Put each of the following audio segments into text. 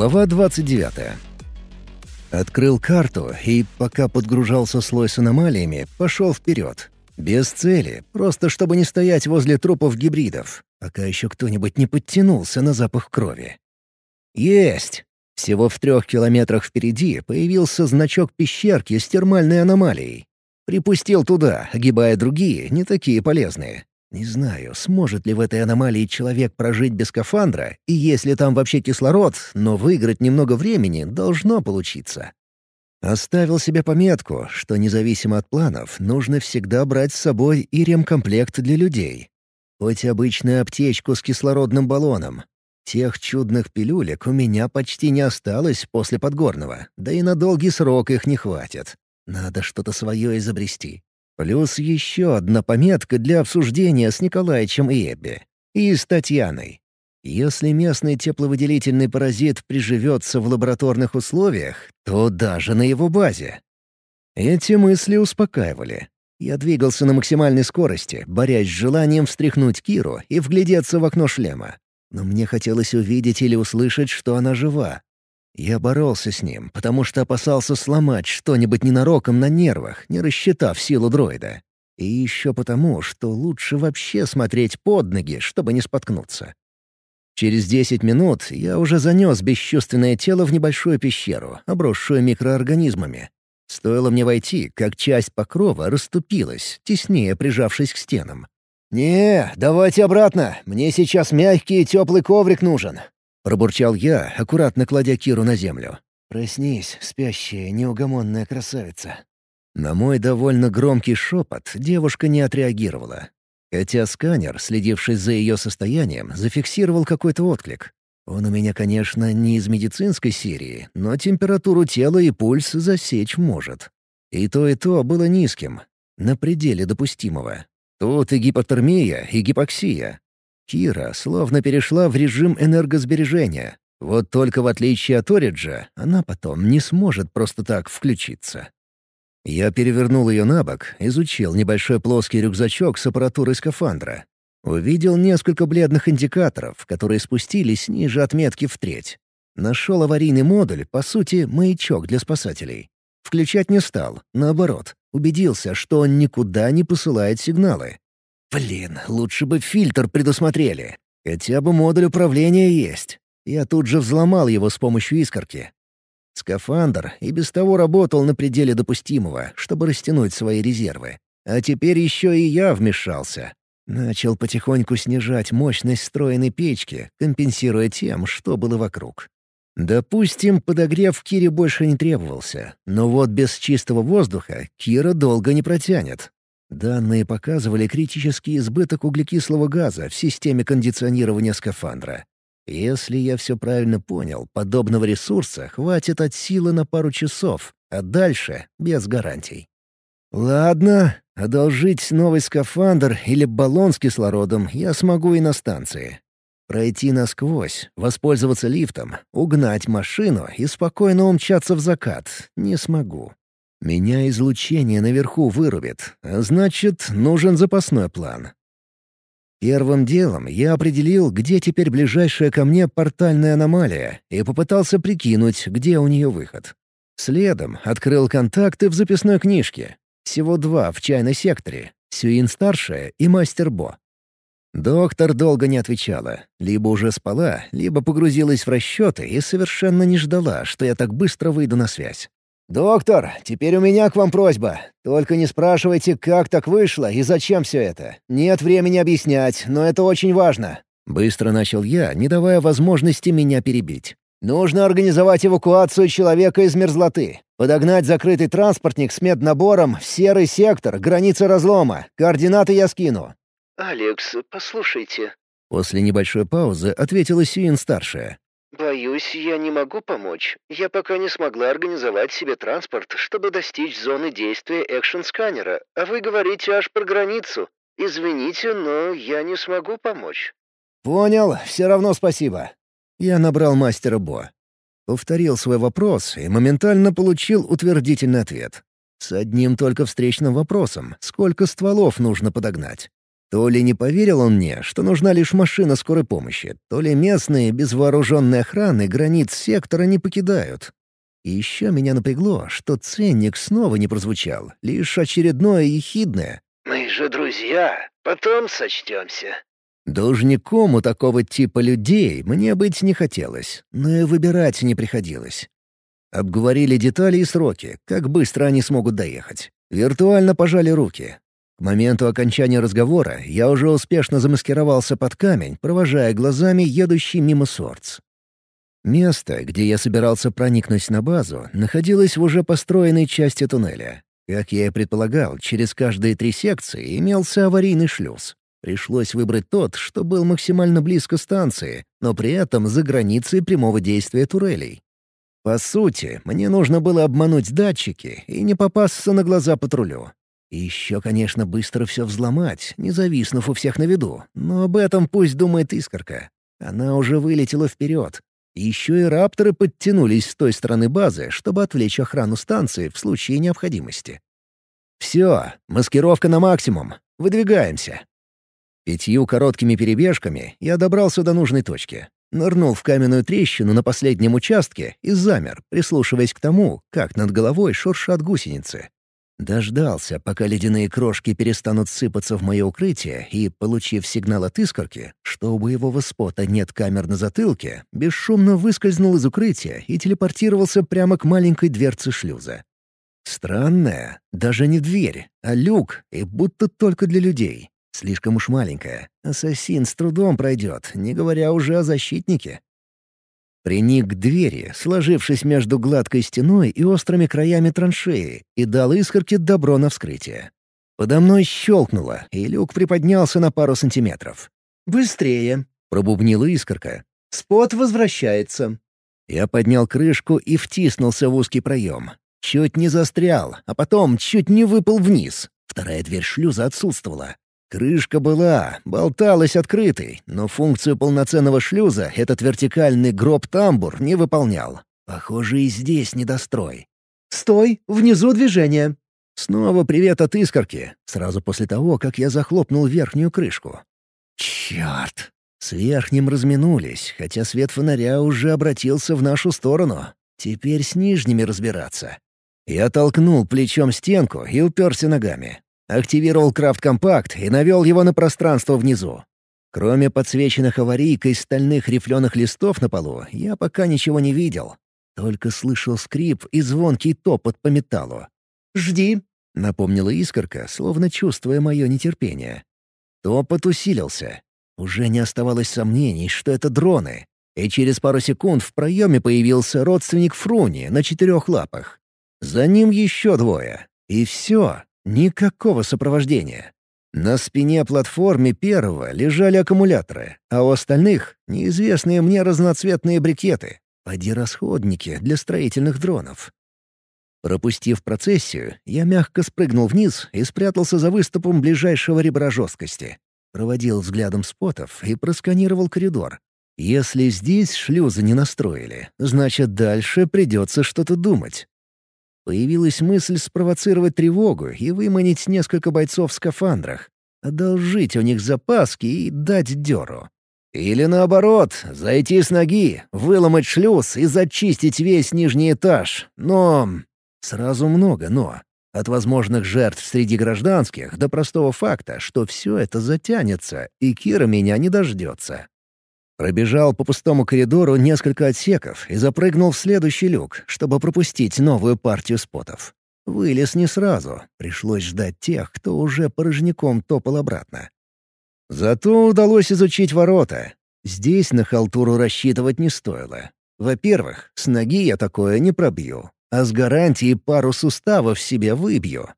Глава 29. Открыл карту и, пока подгружался слой с аномалиями, пошел вперед. Без цели, просто чтобы не стоять возле трупов гибридов, пока еще кто-нибудь не подтянулся на запах крови. Есть! Всего в трех километрах впереди появился значок пещерки с термальной аномалией. Припустил туда, огибая другие, не такие полезные. Не знаю, сможет ли в этой аномалии человек прожить без скафандра, и если там вообще кислород, но выиграть немного времени должно получиться. Оставил себе пометку, что независимо от планов, нужно всегда брать с собой и ремкомплект для людей. Хоть обычную аптечку с кислородным баллоном. Тех чудных пилюлек у меня почти не осталось после Подгорного, да и на долгий срок их не хватит. Надо что-то свое изобрести. Плюс еще одна пометка для обсуждения с Николаевичем и Эбби. И с Татьяной. Если местный тепловыделительный паразит приживется в лабораторных условиях, то даже на его базе. Эти мысли успокаивали. Я двигался на максимальной скорости, борясь с желанием встряхнуть Киру и вглядеться в окно шлема. Но мне хотелось увидеть или услышать, что она жива, я боролся с ним, потому что опасался сломать что-нибудь ненароком на нервах, не рассчитав силу дроида. И еще потому, что лучше вообще смотреть под ноги, чтобы не споткнуться. Через десять минут я уже занес бесчувственное тело в небольшую пещеру, обросшую микроорганизмами. Стоило мне войти, как часть покрова расступилась, теснее прижавшись к стенам. «Не, давайте обратно. Мне сейчас мягкий и теплый коврик нужен. — пробурчал я, аккуратно кладя Киру на землю. «Проснись, спящая, неугомонная красавица». На мой довольно громкий шепот девушка не отреагировала. Хотя сканер, следивший за ее состоянием, зафиксировал какой-то отклик. Он у меня, конечно, не из медицинской серии, но температуру тела и пульс засечь может. И то, и то было низким, на пределе допустимого. Тут и гипотермия, и гипоксия, Кира словно перешла в режим энергосбережения. Вот только в отличие от Ориджа, она потом не сможет просто так включиться. Я перевернул ее на бок, изучил небольшой плоский рюкзачок с аппаратурой скафандра. Увидел несколько бледных индикаторов, которые спустились ниже отметки в треть. Нашел аварийный модуль, по сути, маячок для спасателей. Включать не стал, наоборот, убедился, что он никуда не посылает сигналы. Блин, лучше бы фильтр предусмотрели. Хотя бы модуль управления есть. Я тут же взломал его с помощью искорки. Скафандр и без того работал на пределе допустимого, чтобы растянуть свои резервы. А теперь еще и я вмешался. Начал потихоньку снижать мощность встроенной печки, компенсируя тем, что было вокруг. Допустим, подогрев Кире больше не требовался, но вот без чистого воздуха Кира долго не протянет. Данные показывали критический избыток углекислого газа в системе кондиционирования скафандра. Если я все правильно понял, подобного ресурса хватит от силы на пару часов, а дальше — без гарантий. Ладно, одолжить новый скафандр или баллон с кислородом я смогу и на станции. Пройти насквозь, воспользоваться лифтом, угнать машину и спокойно умчаться в закат не смогу. Меня излучение наверху вырубит, а значит, нужен запасной план. Первым делом я определил, где теперь ближайшая ко мне портальная аномалия, и попытался прикинуть, где у нее выход. Следом открыл контакты в записной книжке. Всего два в чайной секторе — Сюин-старшая и Мастер Бо. Доктор долго не отвечала. Либо уже спала, либо погрузилась в расчеты и совершенно не ждала, что я так быстро выйду на связь. «Доктор, теперь у меня к вам просьба. Только не спрашивайте, как так вышло и зачем все это. Нет времени объяснять, но это очень важно». Быстро начал я, не давая возможности меня перебить. «Нужно организовать эвакуацию человека из мерзлоты. Подогнать закрытый транспортник с меднабором в серый сектор, границы разлома. Координаты я скину». «Алекс, послушайте». После небольшой паузы ответила Сиин-старшая. «Боюсь, я не могу помочь. Я пока не смогла организовать себе транспорт, чтобы достичь зоны действия экшн-сканера, а вы говорите аж про границу. Извините, но я не смогу помочь». «Понял, все равно спасибо». Я набрал мастера Бо. Повторил свой вопрос и моментально получил утвердительный ответ. С одним только встречным вопросом — сколько стволов нужно подогнать? То ли не поверил он мне, что нужна лишь машина скорой помощи, то ли местные без вооруженной охраны границ сектора не покидают. И еще меня напрягло, что ценник снова не прозвучал, лишь очередное ехидное. «Мы же друзья, потом сочтемся». Должником у такого типа людей мне быть не хотелось, но и выбирать не приходилось. Обговорили детали и сроки, как быстро они смогут доехать. Виртуально пожали руки. К моменту окончания разговора я уже успешно замаскировался под камень, провожая глазами едущий мимо Сорц. Место, где я собирался проникнуть на базу, находилось в уже построенной части туннеля. Как я и предполагал, через каждые три секции имелся аварийный шлюз. Пришлось выбрать тот, что был максимально близко станции, но при этом за границей прямого действия турелей. По сути, мне нужно было обмануть датчики и не попасться на глаза патрулю. И еще, конечно, быстро все взломать, не зависнув у всех на виду, но об этом пусть думает искорка. Она уже вылетела вперед. Еще и рапторы подтянулись с той стороны базы, чтобы отвлечь охрану станции в случае необходимости. «Все, маскировка на максимум. Выдвигаемся». Пятью короткими перебежками я добрался до нужной точки. Нырнул в каменную трещину на последнем участке и замер, прислушиваясь к тому, как над головой шуршат гусеницы. Дождался, пока ледяные крошки перестанут сыпаться в мое укрытие, и, получив сигнал от искорки, что у боевого спота нет камер на затылке, бесшумно выскользнул из укрытия и телепортировался прямо к маленькой дверце шлюза. Странная, даже не дверь, а люк, и будто только для людей. Слишком уж маленькая. Ассасин с трудом пройдет, не говоря уже о защитнике. Приник к двери, сложившись между гладкой стеной и острыми краями траншеи, и дал искорке добро на вскрытие. Подо мной щелкнуло, и люк приподнялся на пару сантиметров. «Быстрее!» — пробубнила искорка. «Спот возвращается!» Я поднял крышку и втиснулся в узкий проем. Чуть не застрял, а потом чуть не выпал вниз. Вторая дверь шлюза отсутствовала. Крышка была, болталась открытой, но функцию полноценного шлюза этот вертикальный гроб-тамбур не выполнял. Похоже, и здесь недострой. «Стой! Внизу движение!» Снова привет от искорки, сразу после того, как я захлопнул верхнюю крышку. Черт! С верхним разминулись, хотя свет фонаря уже обратился в нашу сторону. Теперь с нижними разбираться. Я толкнул плечом стенку и уперся ногами. Активировал крафт-компакт и навел его на пространство внизу. Кроме подсвеченных аварийкой стальных рифленых листов на полу, я пока ничего не видел. Только слышал скрип и звонкий топот по металлу. «Жди», — напомнила искорка, словно чувствуя мое нетерпение. Топот усилился. Уже не оставалось сомнений, что это дроны. И через пару секунд в проеме появился родственник Фруни на четырех лапах. За ним еще двое. И все. Никакого сопровождения. На спине платформе первого лежали аккумуляторы, а у остальных — неизвестные мне разноцветные брикеты. Поди расходники для строительных дронов. Пропустив процессию, я мягко спрыгнул вниз и спрятался за выступом ближайшего ребра жесткости. Проводил взглядом спотов и просканировал коридор. Если здесь шлюзы не настроили, значит, дальше придется что-то думать. Появилась мысль спровоцировать тревогу и выманить несколько бойцов в скафандрах, одолжить у них запаски и дать дёру. Или наоборот, зайти с ноги, выломать шлюз и зачистить весь нижний этаж. Но... Сразу много «но». От возможных жертв среди гражданских до простого факта, что все это затянется, и Кира меня не дождется. Пробежал по пустому коридору несколько отсеков и запрыгнул в следующий люк, чтобы пропустить новую партию спотов. Вылез не сразу, пришлось ждать тех, кто уже порожняком топал обратно. Зато удалось изучить ворота. Здесь на халтуру рассчитывать не стоило. Во-первых, с ноги я такое не пробью, а с гарантией пару суставов себе выбью.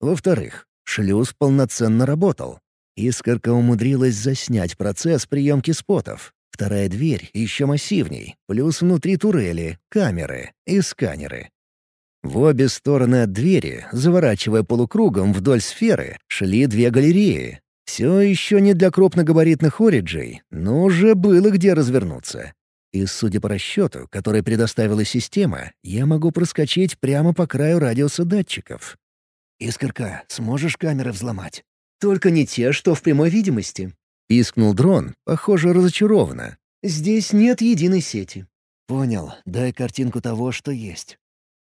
Во-вторых, шлюз полноценно работал. Искорка умудрилась заснять процесс приемки спотов, Вторая дверь еще массивней, плюс внутри турели, камеры и сканеры. В обе стороны от двери, заворачивая полукругом вдоль сферы, шли две галереи. Все еще не для крупногабаритных ориджей, но уже было где развернуться. И, судя по расчету, который предоставила система, я могу проскочить прямо по краю радиуса датчиков. «Искорка, сможешь камеры взломать?» Только не те, что в прямой видимости. Пискнул дрон, похоже, разочарованно. Здесь нет единой сети. Понял. Дай картинку того, что есть.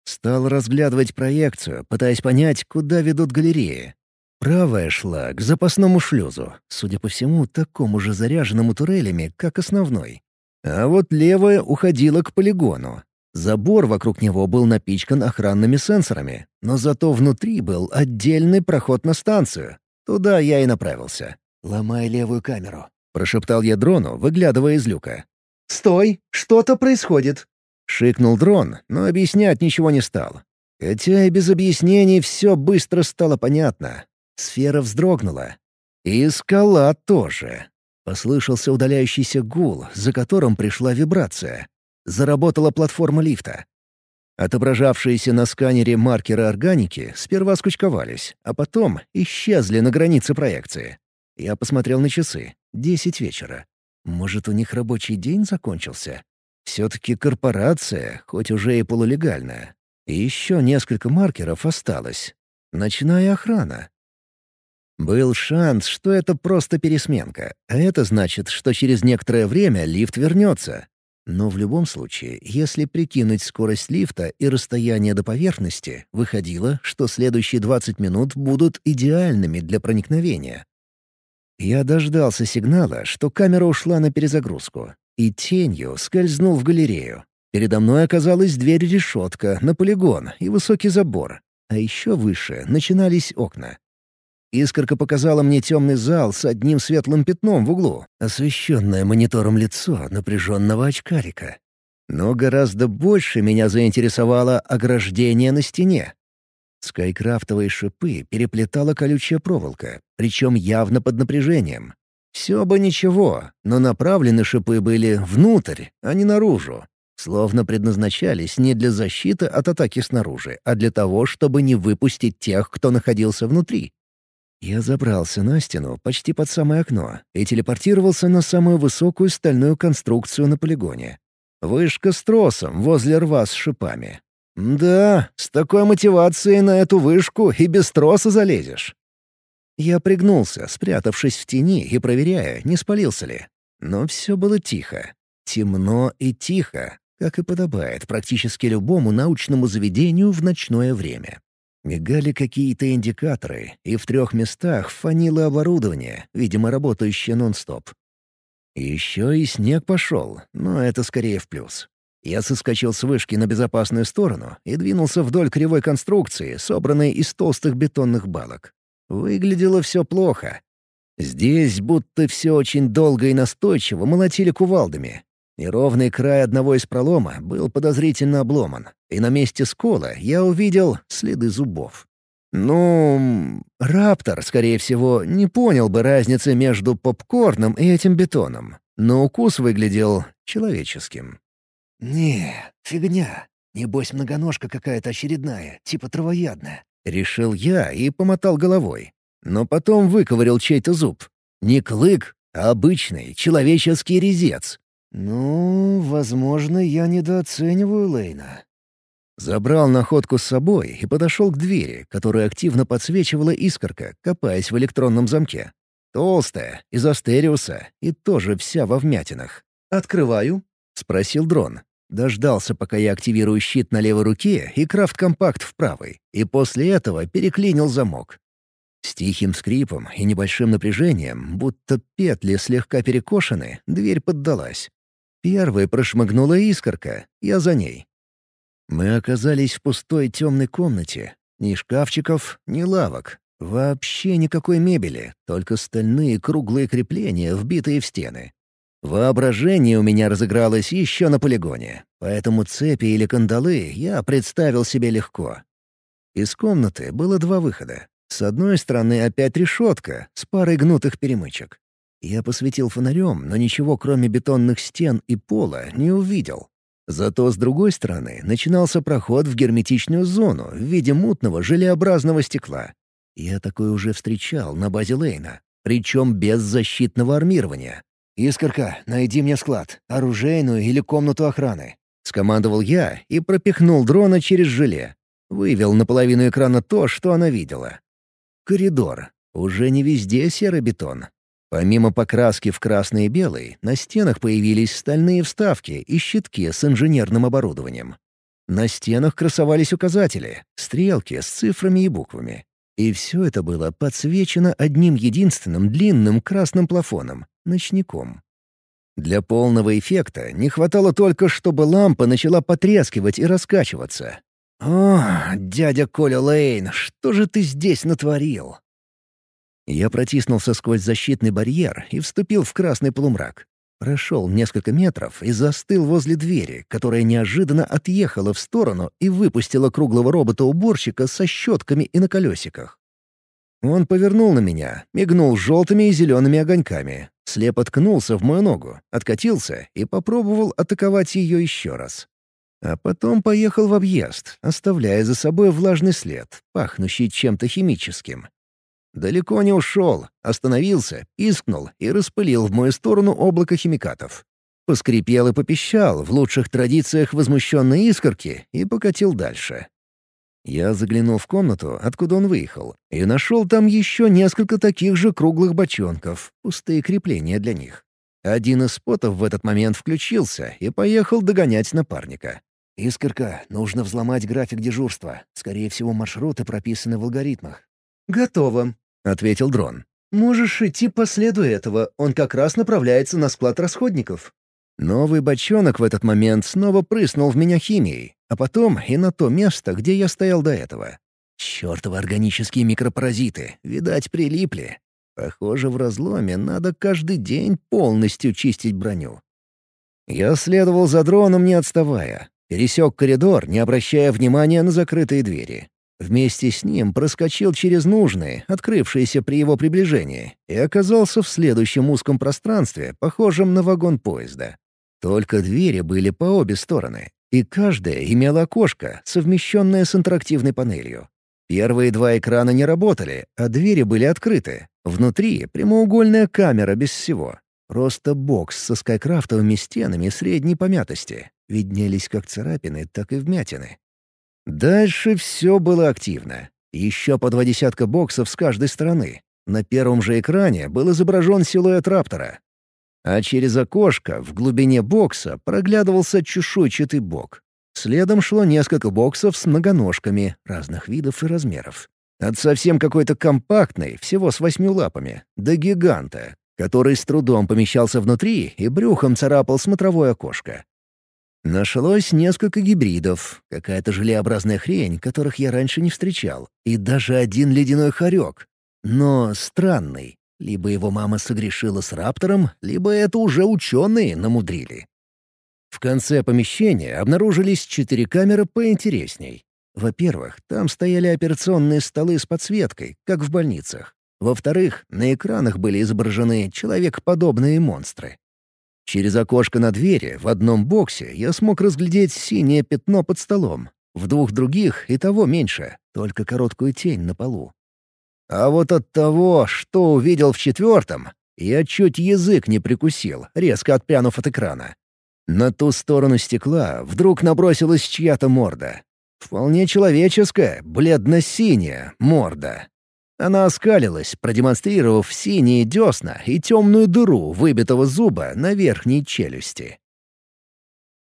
Стал разглядывать проекцию, пытаясь понять, куда ведут галереи. Правая шла к запасному шлюзу, судя по всему, такому же заряженному турелями, как основной. А вот левая уходила к полигону. Забор вокруг него был напичкан охранными сенсорами, но зато внутри был отдельный проход на станцию. Туда я и направился. «Ломай левую камеру», — прошептал я дрону, выглядывая из люка. «Стой! Что-то происходит!» Шикнул дрон, но объяснять ничего не стал. Хотя и без объяснений все быстро стало понятно. Сфера вздрогнула. И скала тоже. Послышался удаляющийся гул, за которым пришла вибрация. Заработала платформа лифта. Отображавшиеся на сканере маркеры органики сперва скучковались, а потом исчезли на границе проекции. Я посмотрел на часы. Десять вечера. Может, у них рабочий день закончился? Все-таки корпорация, хоть уже и полулегальная. И еще несколько маркеров осталось. Ночная охрана. Был шанс, что это просто пересменка, а это значит, что через некоторое время лифт вернется. Но в любом случае, если прикинуть скорость лифта и расстояние до поверхности, выходило, что следующие 20 минут будут идеальными для проникновения. Я дождался сигнала, что камера ушла на перезагрузку, и тенью скользнул в галерею. Передо мной оказалась дверь-решетка на полигон и высокий забор, а еще выше начинались окна. Искорка показала мне темный зал с одним светлым пятном в углу, освещенное монитором лицо напряженного очкарика. Но гораздо больше меня заинтересовало ограждение на стене. Скайкрафтовые шипы переплетала колючая проволока, причем явно под напряжением. Все бы ничего, но направлены шипы были внутрь, а не наружу. Словно предназначались не для защиты от атаки снаружи, а для того, чтобы не выпустить тех, кто находился внутри. Я забрался на стену почти под самое окно и телепортировался на самую высокую стальную конструкцию на полигоне. Вышка с тросом возле рва с шипами. Да, с такой мотивацией на эту вышку и без троса залезешь. Я пригнулся, спрятавшись в тени и проверяя, не спалился ли. Но все было тихо. Темно и тихо, как и подобает практически любому научному заведению в ночное время. Мигали какие-то индикаторы, и в трех местах фанило оборудование, видимо, работающее нон-стоп. Еще и снег пошел, но это скорее в плюс. Я соскочил с вышки на безопасную сторону и двинулся вдоль кривой конструкции, собранной из толстых бетонных балок. Выглядело все плохо. Здесь будто все очень долго и настойчиво молотили кувалдами, Неровный край одного из пролома был подозрительно обломан, и на месте скола я увидел следы зубов. Ну, Раптор, скорее всего, не понял бы разницы между попкорном и этим бетоном, но укус выглядел человеческим. «Не, фигня. Небось, многоножка какая-то очередная, типа травоядная», — решил я и помотал головой. Но потом выковырял чей-то зуб. Не клык, а обычный человеческий резец. «Ну, возможно, я недооцениваю Лейна». Забрал находку с собой и подошел к двери, которую активно подсвечивала искорка, копаясь в электронном замке. Толстая, из астериуса и тоже вся во вмятинах. «Открываю?» — спросил дрон. Дождался, пока я активирую щит на левой руке и крафт-компакт в правой, и после этого переклинил замок. С тихим скрипом и небольшим напряжением, будто петли слегка перекошены, дверь поддалась. Первой прошмыгнула искорка, я за ней. Мы оказались в пустой темной комнате. Ни шкафчиков, ни лавок. Вообще никакой мебели, только стальные круглые крепления, вбитые в стены. Воображение у меня разыгралось еще на полигоне, поэтому цепи или кандалы я представил себе легко. Из комнаты было два выхода. С одной стороны опять решетка с парой гнутых перемычек. Я посветил фонарем, но ничего кроме бетонных стен и пола не увидел. Зато с другой стороны начинался проход в герметичную зону в виде мутного желеобразного стекла. Я такой уже встречал на базе Лейна, причем без защитного армирования. «Искорка, найди мне склад, оружейную или комнату охраны», — скомандовал я и пропихнул дрона через желе. Вывел на половину экрана то, что она видела. Коридор. Уже не везде серый бетон. Помимо покраски в красный и белый, на стенах появились стальные вставки и щитки с инженерным оборудованием. На стенах красовались указатели, стрелки с цифрами и буквами. И все это было подсвечено одним единственным длинным красным плафоном — ночником. Для полного эффекта не хватало только, чтобы лампа начала потрескивать и раскачиваться. «О, дядя Коля Лейн, что же ты здесь натворил?» Я протиснулся сквозь защитный барьер и вступил в красный полумрак. Прошел несколько метров и застыл возле двери, которая неожиданно отъехала в сторону и выпустила круглого робота-уборщика со щетками и на колесиках. Он повернул на меня, мигнул желтыми и зелеными огоньками, слепо ткнулся в мою ногу, откатился и попробовал атаковать ее еще раз. А потом поехал в объезд, оставляя за собой влажный след, пахнущий чем-то химическим. Далеко не ушел, остановился, пискнул и распылил в мою сторону облако химикатов. Поскрипел и попищал в лучших традициях возмущенной искорки и покатил дальше. Я заглянул в комнату, откуда он выехал, и нашел там еще несколько таких же круглых бочонков, пустые крепления для них. Один из спотов в этот момент включился и поехал догонять напарника. «Искорка, нужно взломать график дежурства. Скорее всего, маршруты прописаны в алгоритмах». «Готово», — ответил дрон. «Можешь идти по следу этого, он как раз направляется на склад расходников». Новый бочонок в этот момент снова прыснул в меня химией, а потом и на то место, где я стоял до этого. Чёртовы органические микропаразиты, видать, прилипли. Похоже, в разломе надо каждый день полностью чистить броню. Я следовал за дроном, не отставая. Пересек коридор, не обращая внимания на закрытые двери. Вместе с ним проскочил через нужные, открывшиеся при его приближении, и оказался в следующем узком пространстве, похожем на вагон поезда. Только двери были по обе стороны, и каждая имела окошко, совмещенное с интерактивной панелью. Первые два экрана не работали, а двери были открыты. Внутри прямоугольная камера без всего. Просто бокс со скайкрафтовыми стенами средней помятости. Виднелись как царапины, так и вмятины. Дальше все было активно. Еще по два десятка боксов с каждой стороны. На первом же экране был изображен силуэт раптора. А через окошко в глубине бокса проглядывался чешуйчатый бок. Следом шло несколько боксов с многоножками разных видов и размеров. От совсем какой-то компактной, всего с восьмью лапами, до гиганта, который с трудом помещался внутри и брюхом царапал смотровое окошко. Нашлось несколько гибридов, какая-то желеобразная хрень, которых я раньше не встречал, и даже один ледяной хорек. Но странный. Либо его мама согрешила с раптором, либо это уже ученые намудрили. В конце помещения обнаружились четыре камеры поинтересней. Во-первых, там стояли операционные столы с подсветкой, как в больницах. Во-вторых, на экранах были изображены человекоподобные монстры. Через окошко на двери в одном боксе я смог разглядеть синее пятно под столом. В двух других и того меньше, только короткую тень на полу. А вот от того, что увидел в четвертом, я чуть язык не прикусил, резко отпрянув от экрана. На ту сторону стекла вдруг набросилась чья-то морда. Вполне человеческая, бледно-синяя морда. Она оскалилась, продемонстрировав синие десна и темную дыру выбитого зуба на верхней челюсти.